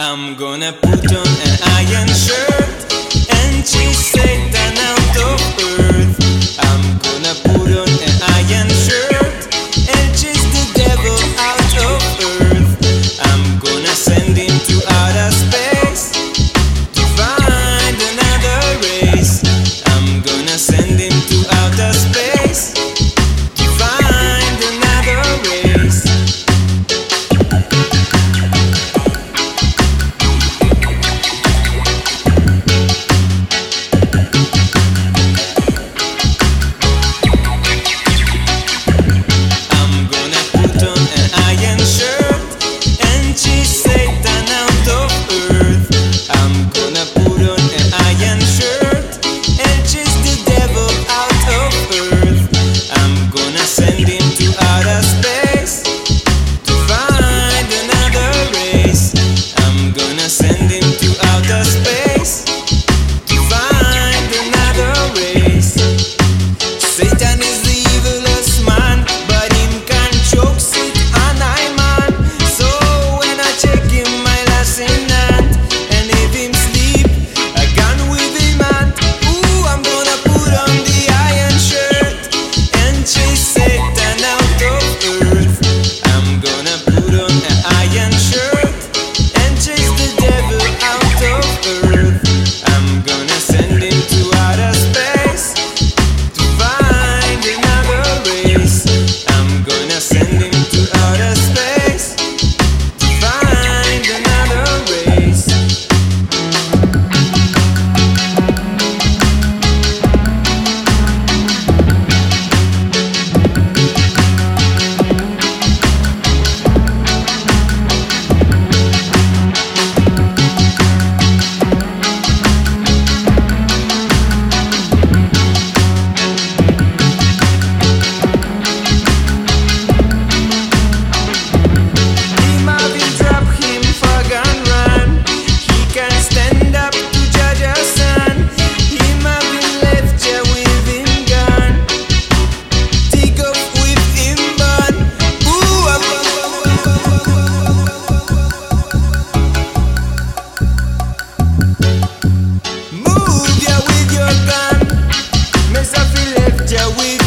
I'm gonna put on an iron shirt and chase Satan Yeah, we